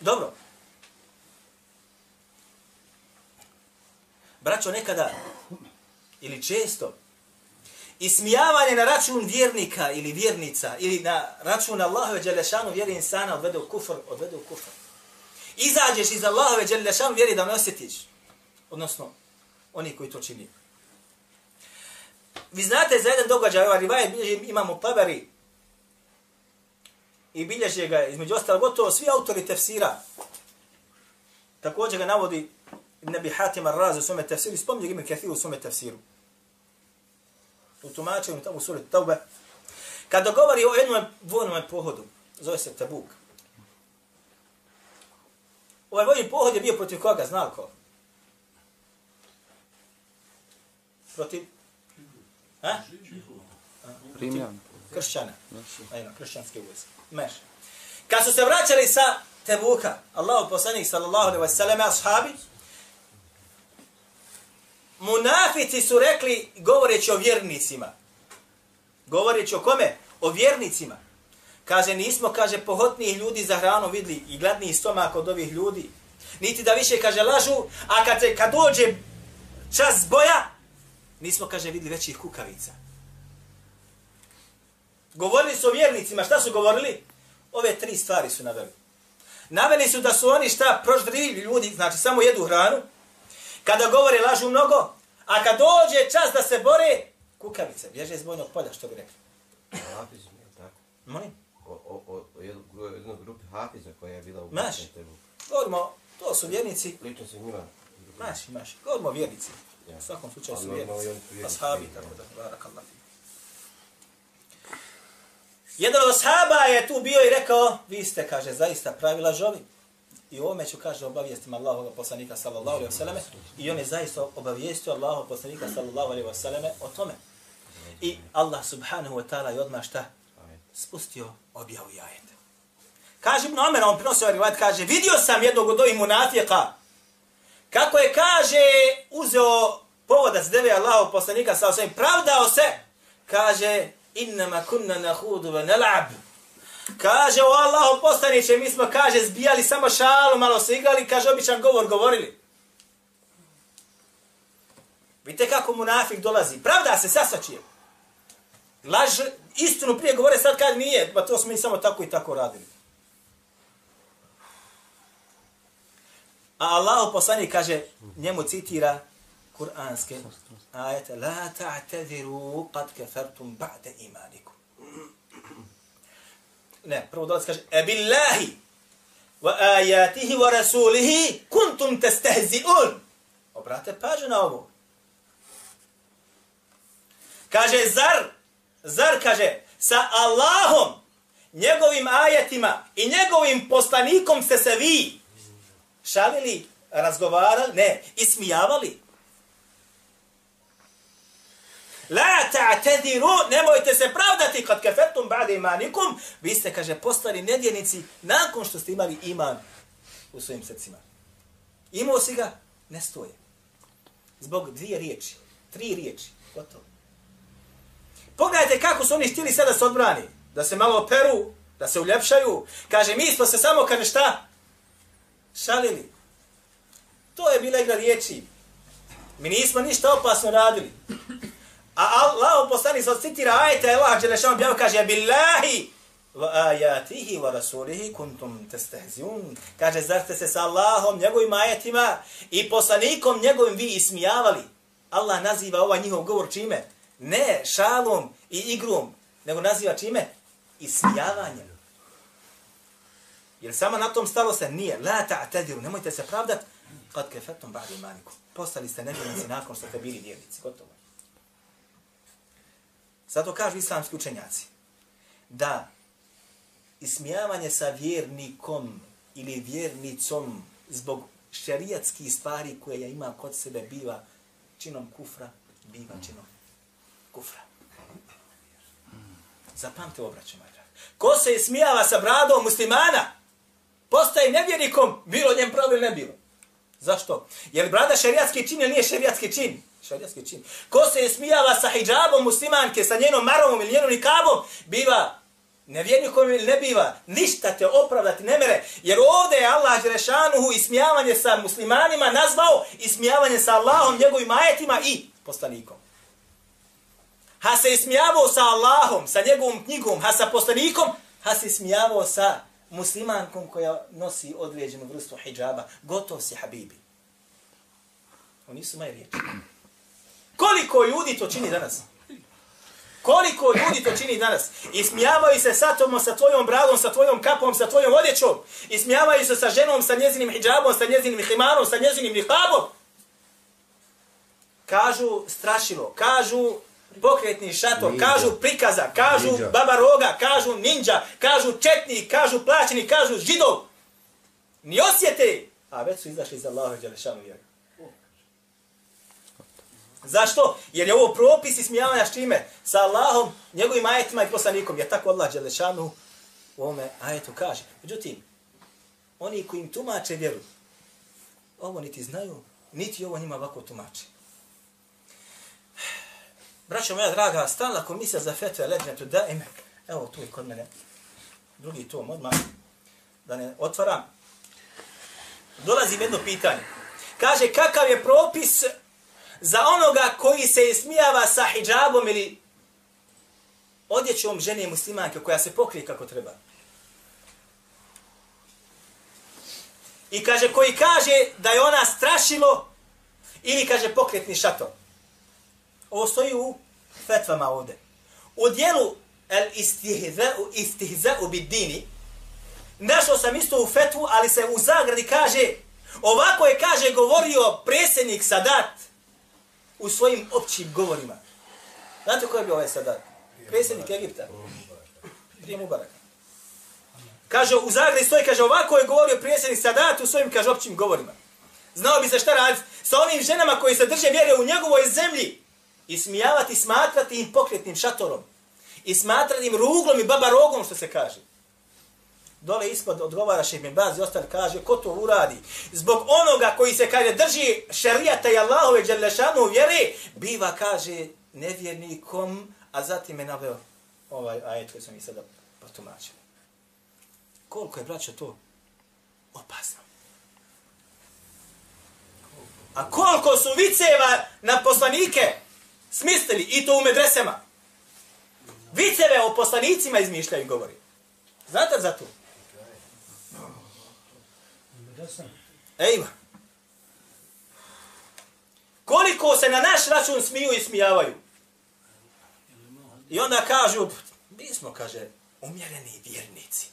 Dobro. Braćo, nekada ili često ismijavanje na račun vjernika ili vjernica ili na račun Allahove Đelešanu vjeri insana odvede u kufr, odvede u kufr. Izađeš iz Allahove Đelešanu vjeri da ne osjetiš. Odnosno, oni koji to čini. Vi znate za jedan događaj, ovaj rivajet bilježi imamo Tabari i bilježe ga između ostalo gotovo svi autori tefsira. Također ga navodi Nebi Hatim Ar-Raz u svome tefsiru, spomnije ga Ibn Kathir u svome tefsiru. U tumačenju tamo u suri Taube. Kada govori o jednom vojnom pohodu, zove se Tabuk. Ovaj vojni pohod je bio protiv koga, znao ko? Protiv Ha? Rimljan. Kršćana. Ajno, kršćanske vojske. Meš. Kad su se vraćali sa Tebuka, Allahu poslanik sallallahu alejhi ve sellem ashabi Munafici su rekli govoreći o vjernicima. Govoreći o kome? O vjernicima. Kaže, nismo, kaže, pohotnijih ljudi za hranu vidli i gladniji stomak od ovih ljudi. Niti da više, kaže, lažu, a kad, kad dođe čas boja, nismo, kaže, vidli većih kukavica. Govorili su o vjernicima, šta su govorili? Ove tri stvari su naveli. Naveli su da su oni šta proždrivi ljudi, znači samo jedu hranu, kada govore lažu mnogo, a kad dođe čas da se bore, kukavice, bježe iz bojnog polja, što bi rekli. Hafiz, je tako? Molim? O, o, o, o jednoj jedno grupi Hafiza koja je bila u Maš. Govorimo, to su vjernici, Lično se njima. maši, maši, govorimo vjernici. Ja. U svakom slučaju Ali su vjernici. Ashabi, tako da, barakallah. Jedan od sahaba je tu bio i rekao, vi ste, kaže, zaista pravi lažovi. I u ovome ću, kaže, obavijestim Allahovog poslanika, sallallahu alaihi vseleme, i on je zaista obavijestio Allahovog poslanika, sallallahu alaihi vseleme, o tome. I Allah subhanahu wa ta'ala je odmah šta? Spustio objavu i. Kaže Ibn Omer, on prinosio ovaj rivat, kaže, vidio sam jednog od ovih munafijeka, kako je, kaže, uzeo povodac deve Allahog poslanika, sallallahu alaihi wasallam, pravdao se, kaže, innama kunna nahudu wa nal'ab. Kaže, o Allahu postaniće, mi smo, kaže, zbijali samo šalu, malo se igrali, kaže, običan govor govorili. Vidite kako munafik dolazi. Pravda se sasačije. Laž, istinu prije govore, sad kad nije, pa to smo mi samo tako i tako radili. A Allahu poslanik kaže, njemu citira kuranske ajete, la ta'tadiru qad kafartum ba'da imanikum. Ne, prvo dolazi kaže, e billahi wa ajatihi wa rasulihi kuntum testehzi'un. Obrate pažnju na ovo. Kaže, zar, zar, kaže, sa Allahom, njegovim ajetima i njegovim poslanikom ste se vi šalili, razgovarali, ne, ismijavali. La ta'tadiru, nemojte se pravdati kad kefertum ba'de imanikum, vi ste, kaže, postali nedjenici nakon što ste imali iman u svojim srcima. Imao si ga, ne stoje. Zbog dvije riječi, tri riječi, gotovo. Pogledajte kako su oni htjeli sada se odbrani. Da se malo operu, da se uljepšaju. Kaže, mi smo se samo, kaže šta? Šalili. To je bila igra riječi. Mi nismo ništa opasno radili. A Allah poslani sa citira ajete, Allah Đelešan objavio, kaže, billahi wa ajatihi wa rasulihi kuntum testehziun. Kaže, zar ste se sa Allahom, njegovim ajetima i poslanikom njegovim vi ismijavali? Allah naziva ovaj njihov govor čime? Ne šalom i igrom, nego naziva čime? Ismijavanjem. Jer samo na tom stalo se nije. La ta'tadiru, nemojte se pravdat. Kad kefetom ba'di imaniku. Postali ste nevjernici nakon što ste bili vjernici. Gotovo. Zato kažu islamski učenjaci da ismijavanje sa vjernikom ili vjernicom zbog šerijatskih stvari koje ima kod sebe biva činom kufra, biva činom kufra. Zapamte obraćaj, moj drag. Ko se ismijava sa bradom muslimana, postaje nevjernikom, bilo njem pravo ili ne bilo. Zašto? Jer brada šerijatski čin ili nije šerijatski čin? Šarijatski čin. Ko se ismijava sa hijabom muslimanke, sa njenom marovom ili njenom nikabom, biva Nevjernikom ili ne biva, ništa te opravdati ne mere, jer ovdje je Allah Đerešanuhu ismijavanje sa muslimanima nazvao ismijavanje sa Allahom, njegovim ajetima i poslanikom. Ha se ismijavao sa Allahom, sa njegovom knjigom, ha sa poslanikom, ha se ismijavao sa muslimankom koja nosi određenu vrstu hijjaba. Gotov si, habibi. Oni su moje riječi. Koliko ljudi to čini danas? Koliko ljudi to čini danas? I se sa tom, sa tvojom bradom, sa tvojom kapom, sa tvojom odjećom. I se sa ženom, sa njezinim hijabom, sa njezinim himarom, sa njezinim nihabom. Kažu strašilo, kažu pokretni šator, ninja. kažu prikaza, kažu ninja. baba roga, kažu ninja, kažu četni, kažu plaćeni, kažu židov. Ni osjete, a već su izašli iz Allaha i Đelešanu vjeru. Zašto? Jer je ovo propis ismijavanja s čime? Sa Allahom, njegovim ajetima i poslanikom. Jer tako Allah Đelešanu u ovome ajetu kaže. Međutim, oni koji im tumače vjeru, ovo niti znaju, niti ovo njima ovako tumače. Braćo moja draga, stalna komisija za fetve leđenetu da ime, evo tu je kod mene, drugi tom odmah, da ne otvaram, dolazi jedno pitanje. Kaže, kakav je propis za onoga koji se ismijava sa hijabom ili odjećom žene muslimanke koja se pokrije kako treba. I kaže, koji kaže da je ona strašilo ili kaže pokretni šator. Ovo stoji u fetvama ovde. U dijelu el istihza'u istihza'u bid dini našao sam isto u fetvu, ali se u zagradi kaže ovako je kaže govorio predsjednik Sadat u svojim općim govorima. Znate ko je bio ovaj Sadat? Predsjednik Egipta. Prije Mubarak. Kaže, u zagradi stoji, kaže, ovako je govorio predsjednik Sadat u svojim, kaže, općim govorima. Znao bi se šta raditi sa onim ženama koji se drže vjere u njegovoj zemlji i smijavati, smatrati im pokretnim šatorom i smatrati im ruglom i babarogom, što se kaže. Dole ispod odgovara Šehmin Baz i ostali kaže, ko to uradi? Zbog onoga koji se kaže drži šerijata i Allahove dželešanu vjere, biva, kaže, nevjernikom, a zatim je naveo ovaj ajet koji sam i sada potumačio. Koliko je, braćo, to opasno? A koliko su viceva na poslanike smislili i to u medresema? Viceve o poslanicima izmišljaju govori. Znate za to? Ejma. Koliko se na naš račun smiju i smijavaju. I onda kažu, mi smo, kaže, umjereni vjernici.